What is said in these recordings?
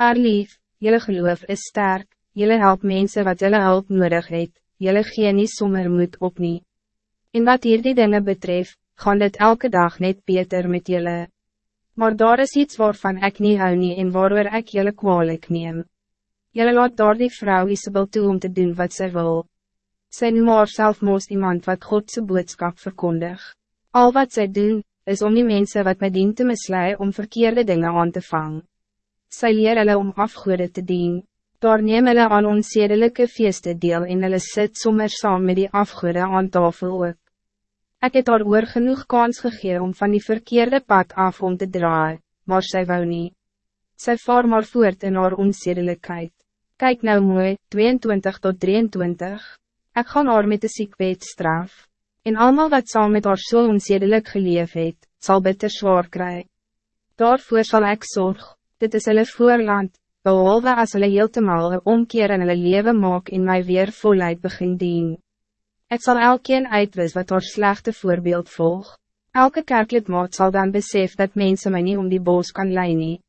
Arlief, jullie geloof is sterk, jullie help mensen wat jullie hulp nodig het, jullie gee nie sommer moed op nie. En wat hier die dinge betref, gaan dit elke dag net beter met jullie. Maar daar is iets waarvan ik niet hou nie en waardoor ik jullie kwalijk neem. Jullie laat daar die vrouw Isabel toe om te doen wat zij wil. Sy noem haar self moos iemand wat Godse boodskap verkondig. Al wat zij doen, is om die mensen wat met dien te mislui om verkeerde dingen aan te vangen. Sy leer hulle om afgoede te dien. Daar neem hulle aan onzedelijke feeste deel en hulle sit sommer saam met die afgoede aan tafel ook. Ek het haar oor genoeg kans gegee om van die verkeerde pad af om te draaien, maar zij wou nie. Sy vaar maar voort in haar onzedelijkheid. Kijk nou mooi, 22 tot 23. Ik gaan haar met de ziekbed straf. En allemaal wat saam met haar so onzedelijk geleef het, sal bitter zwaar kry. Daarvoor zal ik zorg, dit is hulle voorland, behalve as hulle heeltemaal een omkeer in hulle leven maak en my weer voluit begin dien. Ik zal elkeen uitwis wat haar slechte voorbeeld volg. Elke kerklidmaat zal dan besef dat mensen mij niet om die boos kan leiden.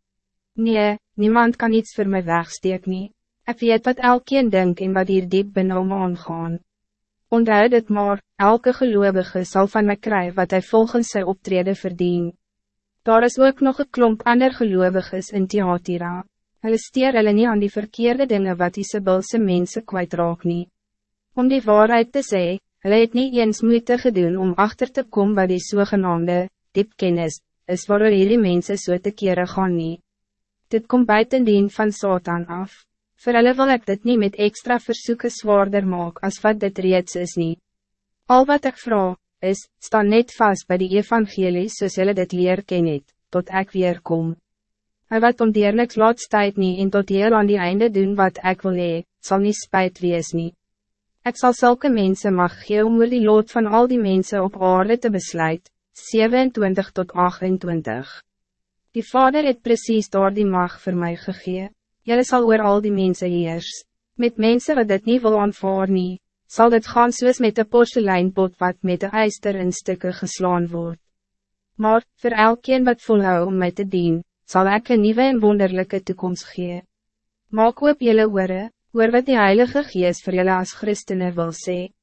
Nee, niemand kan iets voor mij wegsteek nie. Ek weet wat elkeen denk en wat hier diep benauw aangaan. Onthou dit maar, elke geloovige zal van mij krijgen wat hij volgens zijn optreden verdient. Daar is ook nog een klomp ander geloviges in Theatira. Hulle steer hulle nie aan die verkeerde dingen wat die Sibylse mense kwijtraak nie. Om die waarheid te sê, hulle het nie eens moeite gedoen om achter te komen bij die zogenaamde diep kennis, is waarover hierdie mense so te kere gaan nie. Dit komt buitendien van Satan af. Voor hulle wil ek dit niet met extra verzoeken zwaarder maak as wat dit reeds is nie. Al wat ik vraag, is, sta net vast bij die evangelie soos hulle dit leer ken het, tot ek weer kom. Hy wat om dierliks laat stuit nie en tot heel aan die einde doen wat ik wil hee, sal nie spijt wees nie. Ek sal zulke mensen mag gee om die lood van al die mensen op aarde te besluit, 27 tot 28. Die vader het precies door die mag voor mij gegee. Jelle zal oor al die mensen heers, met mensen wat dit niet wil aanvaar nie, sal dit gaan soos met de porseleinpot wat met de ijster in stukken geslaan wordt. Maar, voor elkeen wat volhou om mij te dien, zal ik een nieuwe en wonderlijke toekomst gee. Maak op jelle oore, oor wat die Heilige Geest voor jelle als christenen wil zeggen.